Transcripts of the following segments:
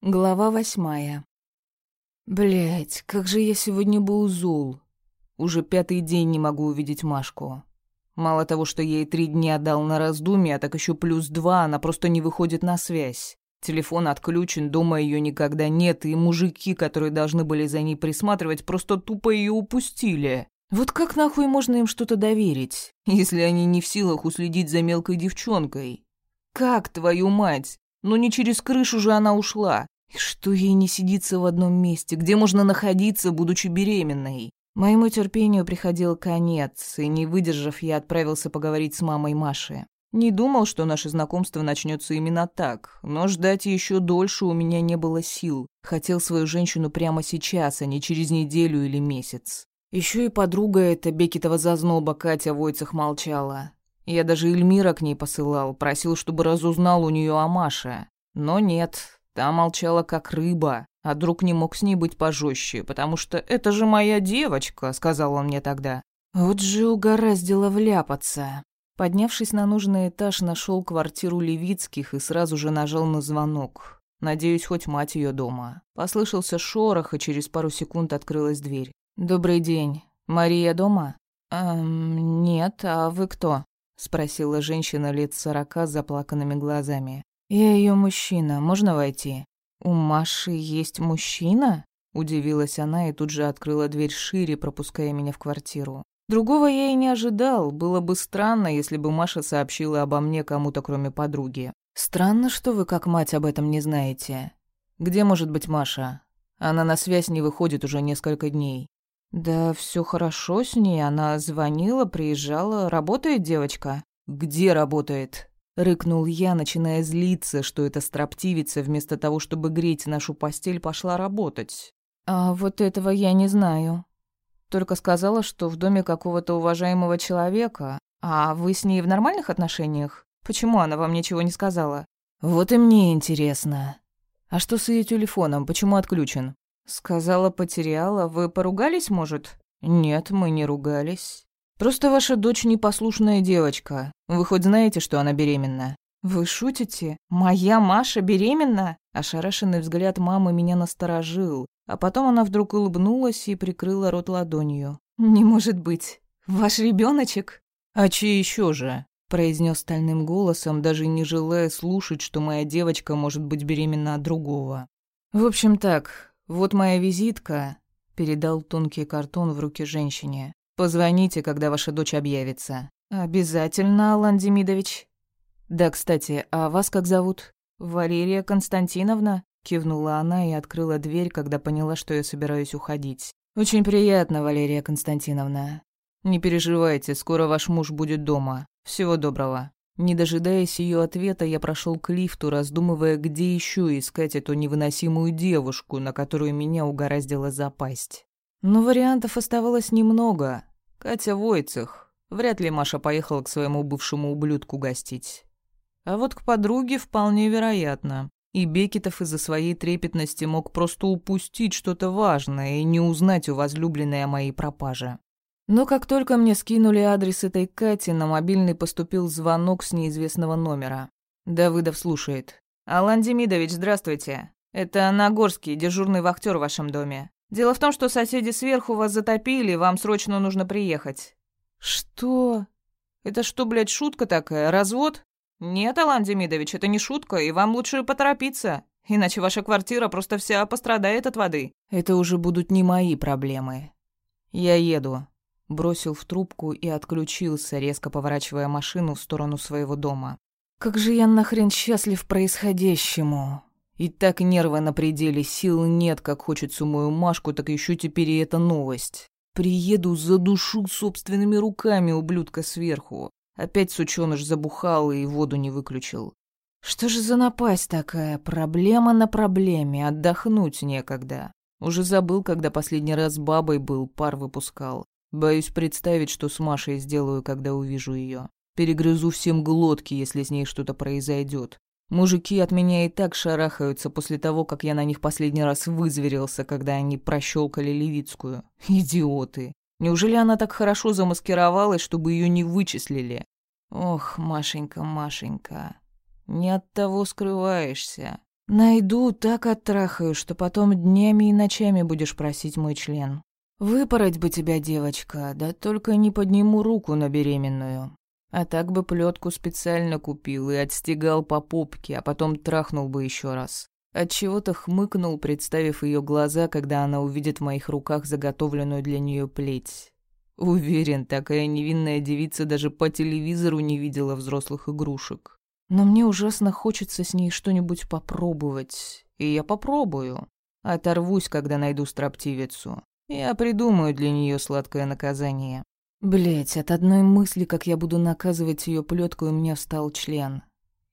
Глава восьмая. Блять, как же я сегодня был зол. Уже пятый день не могу увидеть Машку. Мало того, что я ей три дня дал на раздумье, а так еще плюс два, она просто не выходит на связь. Телефон отключен, дома ее никогда нет, и мужики, которые должны были за ней присматривать, просто тупо ее упустили. Вот как нахуй можно им что-то доверить, если они не в силах уследить за мелкой девчонкой? Как, твою мать? Но не через крышу же она ушла. И что ей не сидится в одном месте? Где можно находиться, будучи беременной? Моему терпению приходил конец, и, не выдержав, я отправился поговорить с мамой Маши. Не думал, что наше знакомство начнется именно так, но ждать еще дольше у меня не было сил. Хотел свою женщину прямо сейчас, а не через неделю или месяц. Еще и подруга эта Бекетова зазноба Катя Войцех молчала. Я даже Эльмира к ней посылал, просил, чтобы разузнал у нее о Маше. Но нет, та молчала как рыба, а друг не мог с ней быть пожестче, потому что «это же моя девочка», — сказал он мне тогда. Вот же угораздило вляпаться. Поднявшись на нужный этаж, нашел квартиру Левицких и сразу же нажал на звонок. Надеюсь, хоть мать ее дома. Послышался шорох, и через пару секунд открылась дверь. «Добрый день. Мария дома?» «Эм, нет, а вы кто?» — спросила женщина лет сорока с заплаканными глазами. «Я ее мужчина. Можно войти?» «У Маши есть мужчина?» — удивилась она и тут же открыла дверь шире, пропуская меня в квартиру. Другого я и не ожидал. Было бы странно, если бы Маша сообщила обо мне кому-то, кроме подруги. «Странно, что вы, как мать, об этом не знаете. Где может быть Маша? Она на связь не выходит уже несколько дней. «Да все хорошо с ней, она звонила, приезжала. Работает девочка?» «Где работает?» Рыкнул я, начиная злиться, что эта строптивица вместо того, чтобы греть нашу постель, пошла работать. «А вот этого я не знаю. Только сказала, что в доме какого-то уважаемого человека. А вы с ней в нормальных отношениях? Почему она вам ничего не сказала?» «Вот и мне интересно. А что с ее телефоном? Почему отключен?» «Сказала, потеряла. Вы поругались, может?» «Нет, мы не ругались. Просто ваша дочь непослушная девочка. Вы хоть знаете, что она беременна?» «Вы шутите? Моя Маша беременна?» Ошарашенный взгляд мамы меня насторожил, а потом она вдруг улыбнулась и прикрыла рот ладонью. «Не может быть. Ваш ребеночек? «А чей еще же?» произнес стальным голосом, даже не желая слушать, что моя девочка может быть беременна от другого. «В общем так, «Вот моя визитка», — передал тонкий картон в руки женщине. «Позвоните, когда ваша дочь объявится». «Обязательно, Алан Демидович». «Да, кстати, а вас как зовут?» «Валерия Константиновна», — кивнула она и открыла дверь, когда поняла, что я собираюсь уходить. «Очень приятно, Валерия Константиновна. Не переживайте, скоро ваш муж будет дома. Всего доброго». Не дожидаясь ее ответа, я прошел к лифту, раздумывая, где еще искать эту невыносимую девушку, на которую меня угораздило запасть. Но вариантов оставалось немного. Катя Войцех. Вряд ли Маша поехала к своему бывшему ублюдку гостить. А вот к подруге вполне вероятно. И Бекетов из-за своей трепетности мог просто упустить что-то важное и не узнать у возлюбленной о моей пропаже. Но как только мне скинули адрес этой Кати, на мобильный поступил звонок с неизвестного номера. Давыдов слушает. «Алан Демидович, здравствуйте. Это Нагорский, дежурный вахтер в вашем доме. Дело в том, что соседи сверху вас затопили, вам срочно нужно приехать». «Что? Это что, блядь, шутка такая? Развод?» «Нет, Алан Демидович, это не шутка, и вам лучше поторопиться, иначе ваша квартира просто вся пострадает от воды». «Это уже будут не мои проблемы. Я еду». Бросил в трубку и отключился, резко поворачивая машину в сторону своего дома. «Как же я нахрен счастлив происходящему!» И так нервы на пределе, сил нет, как хочется мою Машку, так еще теперь и эта новость. Приеду, задушу собственными руками ублюдка сверху. Опять сучёныш забухал и воду не выключил. Что же за напасть такая? Проблема на проблеме, отдохнуть некогда. Уже забыл, когда последний раз бабой был, пар выпускал. Боюсь представить, что с Машей сделаю, когда увижу ее. Перегрызу всем глотки, если с ней что-то произойдет. Мужики от меня и так шарахаются после того, как я на них последний раз вызверился, когда они прощелкали Левицкую. Идиоты. Неужели она так хорошо замаскировалась, чтобы ее не вычислили? Ох, Машенька, Машенька, не от того скрываешься. Найду, так оттрахаю, что потом днями и ночами будешь просить мой член. Выпороть бы тебя, девочка, да только не подниму руку на беременную. А так бы плетку специально купил и отстегал по попке, а потом трахнул бы еще раз. Отчего-то хмыкнул, представив ее глаза, когда она увидит в моих руках заготовленную для нее плеть. Уверен, такая невинная девица даже по телевизору не видела взрослых игрушек. Но мне ужасно хочется с ней что-нибудь попробовать. И я попробую. Оторвусь, когда найду строптивицу. Я придумаю для нее сладкое наказание. Блять, от одной мысли, как я буду наказывать ее плеткой, у меня встал член.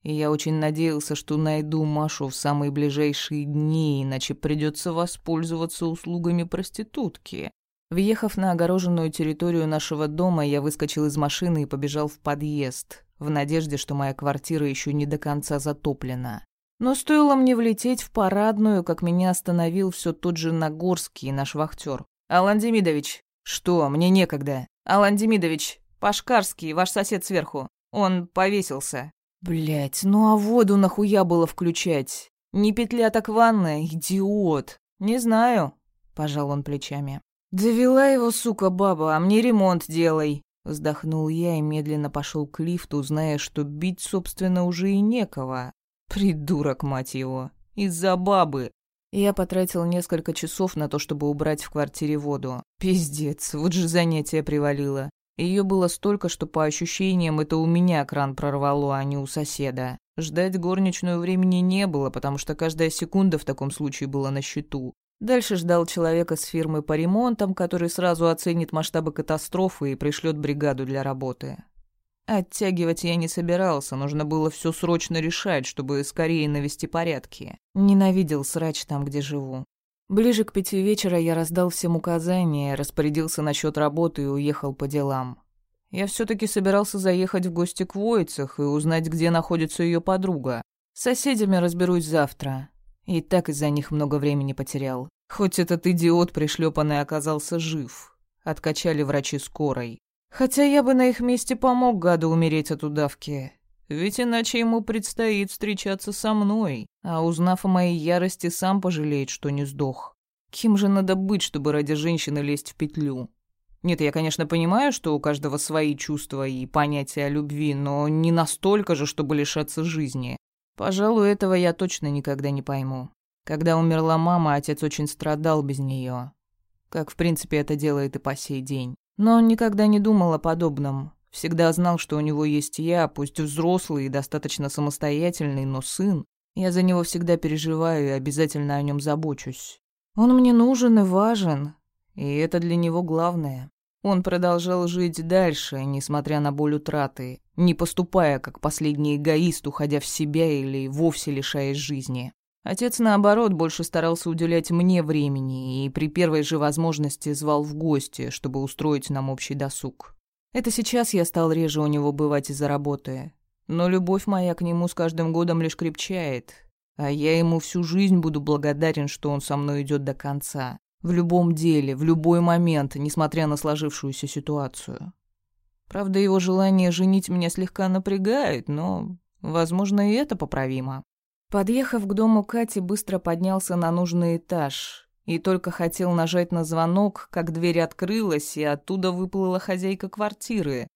И я очень надеялся, что найду Машу в самые ближайшие дни, иначе придется воспользоваться услугами проститутки. Въехав на огороженную территорию нашего дома, я выскочил из машины и побежал в подъезд, в надежде, что моя квартира еще не до конца затоплена. Но стоило мне влететь в парадную, как меня остановил все тот же Нагорский, наш вахтер. «Алан Демидович!» «Что? Мне некогда!» «Алан Демидович, Пашкарский, ваш сосед сверху. Он повесился». Блять, ну а воду нахуя было включать? Не петля так ванная, идиот. Не знаю, пожал он плечами. «Довела его, сука, баба, а мне ремонт делай!» Вздохнул я и медленно пошел к лифту, зная, что бить, собственно, уже и некого. Придурок, мать его. Из-за бабы. Я потратил несколько часов на то, чтобы убрать в квартире воду. Пиздец, вот же занятие привалило. Ее было столько, что по ощущениям это у меня кран прорвало, а не у соседа. Ждать горничную времени не было, потому что каждая секунда в таком случае была на счету. Дальше ждал человека с фирмы по ремонтам, который сразу оценит масштабы катастрофы и пришлет бригаду для работы. Оттягивать я не собирался, нужно было все срочно решать, чтобы скорее навести порядки. Ненавидел срач там, где живу. Ближе к пяти вечера я раздал всем указания, распорядился насчет работы и уехал по делам. Я все таки собирался заехать в гости к Войцах и узнать, где находится ее подруга. С соседями разберусь завтра. И так из-за них много времени потерял. Хоть этот идиот пришлепанный оказался жив. Откачали врачи скорой. Хотя я бы на их месте помог гаду умереть от удавки. Ведь иначе ему предстоит встречаться со мной, а узнав о моей ярости, сам пожалеет, что не сдох. Кем же надо быть, чтобы ради женщины лезть в петлю? Нет, я, конечно, понимаю, что у каждого свои чувства и понятия о любви, но не настолько же, чтобы лишаться жизни. Пожалуй, этого я точно никогда не пойму. Когда умерла мама, отец очень страдал без нее. Как, в принципе, это делает и по сей день. Но он никогда не думал о подобном. Всегда знал, что у него есть я, пусть взрослый и достаточно самостоятельный, но сын. Я за него всегда переживаю и обязательно о нем забочусь. Он мне нужен и важен, и это для него главное. Он продолжал жить дальше, несмотря на боль утраты, не поступая как последний эгоист, уходя в себя или вовсе лишаясь жизни. Отец, наоборот, больше старался уделять мне времени и при первой же возможности звал в гости, чтобы устроить нам общий досуг. Это сейчас я стал реже у него бывать из-за работы. Но любовь моя к нему с каждым годом лишь крепчает, а я ему всю жизнь буду благодарен, что он со мной идет до конца. В любом деле, в любой момент, несмотря на сложившуюся ситуацию. Правда, его желание женить меня слегка напрягает, но, возможно, и это поправимо. Подъехав к дому Кати, быстро поднялся на нужный этаж и только хотел нажать на звонок, как дверь открылась, и оттуда выплыла хозяйка квартиры.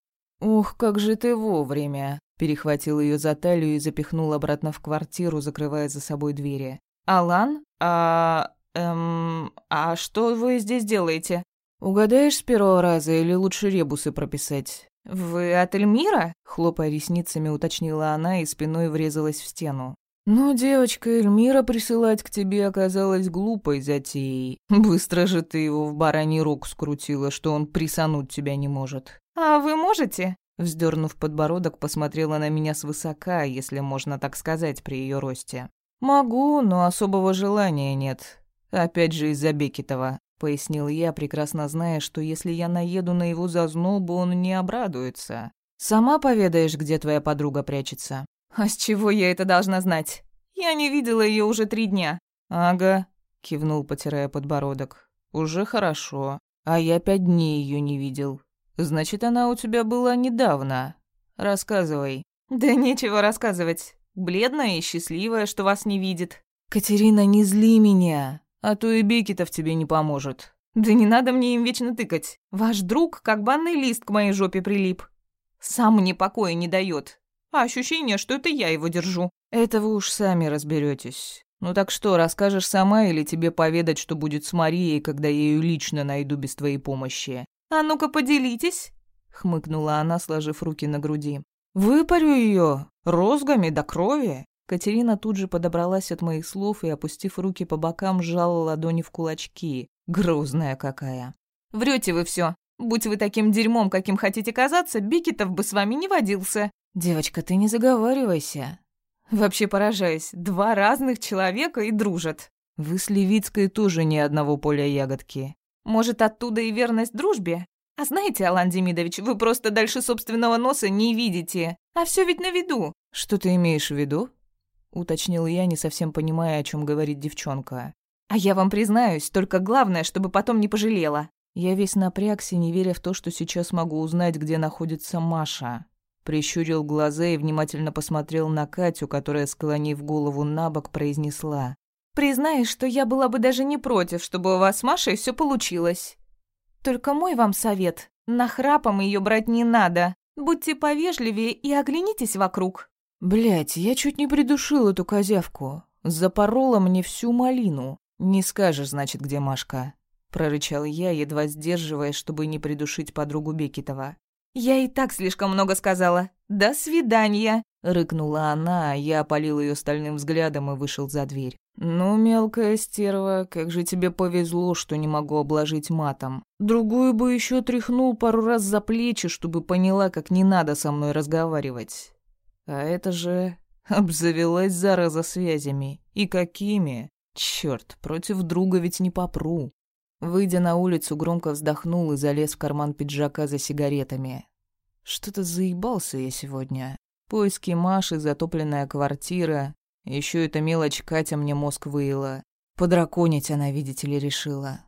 «Ух, как же ты вовремя!» Перехватил ее за талию и запихнул обратно в квартиру, закрывая за собой двери. «Алан? А... Эм, а что вы здесь делаете? Угадаешь с первого раза или лучше ребусы прописать? Вы от Эльмира? Хлопая ресницами, уточнила она и спиной врезалась в стену. «Ну, девочка, Эльмира присылать к тебе оказалась глупой затеей. Быстро же ты его в бараний рог скрутила, что он присануть тебя не может». «А вы можете?» Вздернув подбородок, посмотрела на меня свысока, если можно так сказать, при ее росте. «Могу, но особого желания нет. «Опять же из-за Бекетова», — пояснил я, прекрасно зная, что если я наеду на его зазнобу, он не обрадуется. «Сама поведаешь, где твоя подруга прячется?» «А с чего я это должна знать? Я не видела ее уже три дня». «Ага», — кивнул, потирая подбородок. «Уже хорошо. А я пять дней ее не видел. Значит, она у тебя была недавно. Рассказывай». «Да нечего рассказывать. Бледная и счастливая, что вас не видит. «Катерина, не зли меня, а то и Бекетов тебе не поможет». «Да не надо мне им вечно тыкать. Ваш друг как банный лист к моей жопе прилип. Сам мне покоя не дает. А ощущение, что это я его держу». «Это вы уж сами разберетесь. Ну так что, расскажешь сама или тебе поведать, что будет с Марией, когда я ее лично найду без твоей помощи?» «А ну-ка поделитесь», — хмыкнула она, сложив руки на груди. «Выпарю ее розгами до крови». Катерина тут же подобралась от моих слов и, опустив руки по бокам, сжала ладони в кулачки. Грозная какая. Врете вы все. Будь вы таким дерьмом, каким хотите казаться, Бикетов бы с вами не водился. Девочка, ты не заговаривайся. Вообще поражаюсь. Два разных человека и дружат. Вы с Левицкой тоже ни одного поля ягодки. Может, оттуда и верность дружбе? А знаете, Алан Демидович, вы просто дальше собственного носа не видите. А все ведь на виду. Что ты имеешь в виду? Уточнил я, не совсем понимая, о чем говорит девчонка. А я вам признаюсь, только главное, чтобы потом не пожалела. Я весь напрягся, не веря в то, что сейчас могу узнать, где находится Маша. Прищурил глаза и внимательно посмотрел на Катю, которая, склонив голову на бок, произнесла. «Признаюсь, что я была бы даже не против, чтобы у вас с Машей все получилось. Только мой вам совет. На храпом ее брать не надо. Будьте повежливее и оглянитесь вокруг». Блять, я чуть не придушил эту козявку. Запорола мне всю малину. «Не скажешь, значит, где Машка?» — прорычал я, едва сдерживая, чтобы не придушить подругу Бекетова. «Я и так слишком много сказала. До свидания!» — рыкнула она, а я опалил ее стальным взглядом и вышел за дверь. «Ну, мелкая стерва, как же тебе повезло, что не могу обложить матом. Другую бы еще тряхнул пару раз за плечи, чтобы поняла, как не надо со мной разговаривать. А это же обзавелась зараза связями. И какими? Черт, против друга ведь не попру. Выйдя на улицу, громко вздохнул и залез в карман пиджака за сигаретами. Что-то заебался я сегодня. Поиски Маши, затопленная квартира. Еще эта мелочь Катя мне мозг выила. Подраконить она, видите ли, решила.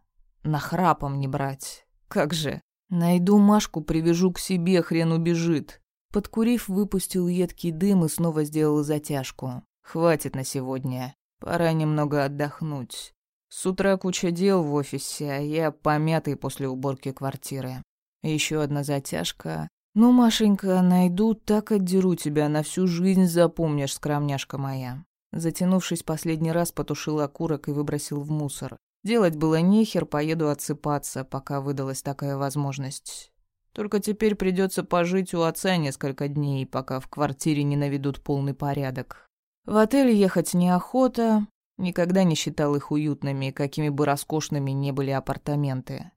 Нахрапом не брать. Как же? Найду Машку, привяжу к себе, хрен убежит. Подкурив, выпустил едкий дым и снова сделал затяжку. Хватит на сегодня. Пора немного отдохнуть. С утра куча дел в офисе, а я помятый после уборки квартиры. Еще одна затяжка. Ну, Машенька, найду, так отдеру тебя, на всю жизнь запомнишь, скромняшка моя. Затянувшись последний раз, потушил окурок и выбросил в мусор. Делать было нехер, поеду отсыпаться, пока выдалась такая возможность. Только теперь придется пожить у отца несколько дней, пока в квартире не наведут полный порядок. В отель ехать неохота, никогда не считал их уютными, какими бы роскошными не были апартаменты.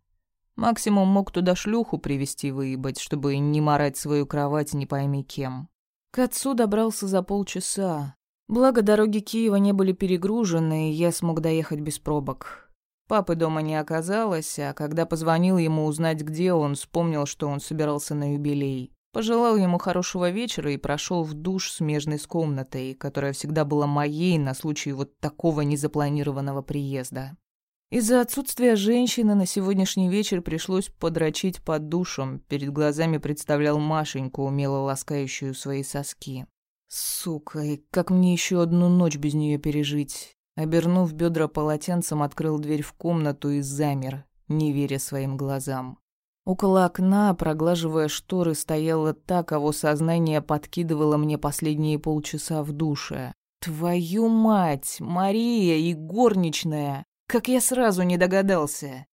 Максимум мог туда шлюху привести выебать, чтобы не морать свою кровать не пойми кем. К отцу добрался за полчаса. Благо, дороги Киева не были перегружены, и я смог доехать без пробок. Папы дома не оказалось, а когда позвонил ему узнать, где он, вспомнил, что он собирался на юбилей. Пожелал ему хорошего вечера и прошел в душ, смежный с комнатой, которая всегда была моей на случай вот такого незапланированного приезда. Из-за отсутствия женщины на сегодняшний вечер пришлось подрочить под душем. Перед глазами представлял Машеньку, умело ласкающую свои соски. Сука, и как мне еще одну ночь без нее пережить? Обернув бедра полотенцем, открыл дверь в комнату и замер, не веря своим глазам. Около окна, проглаживая шторы, стояла та, кого сознание подкидывало мне последние полчаса в душе. Твою мать, Мария и горничная! Как я сразу не догадался!